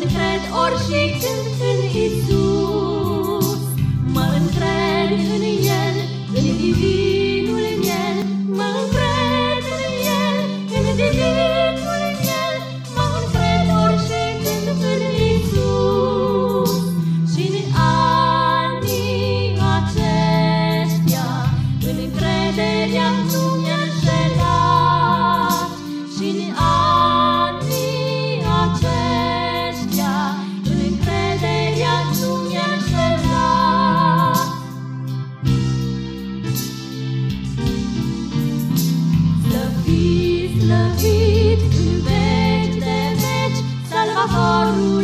încred ori și când în Isus, mă încred în El, în Divin. slăvit în veci de veci, Salvatorul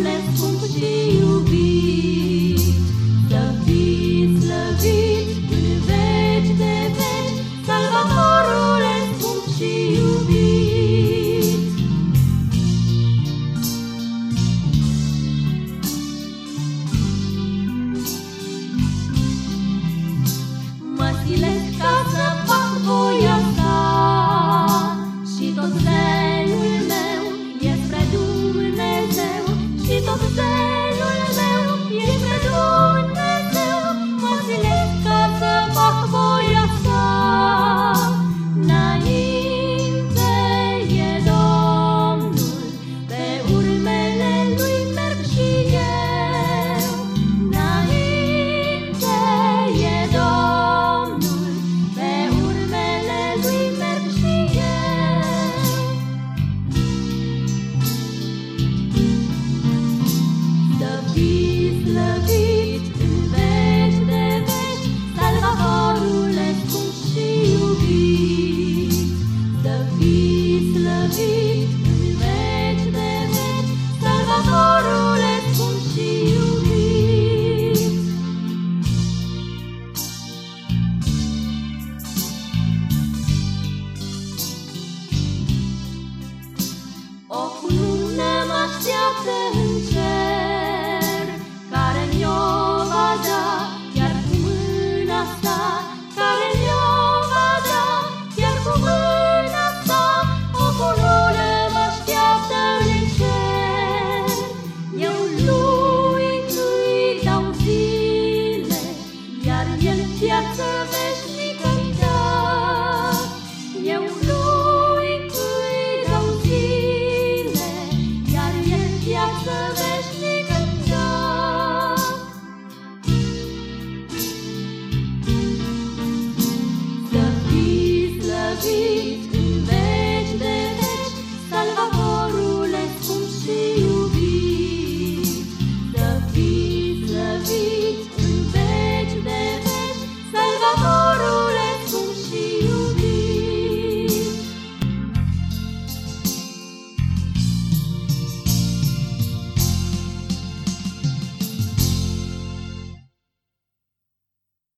Jesus.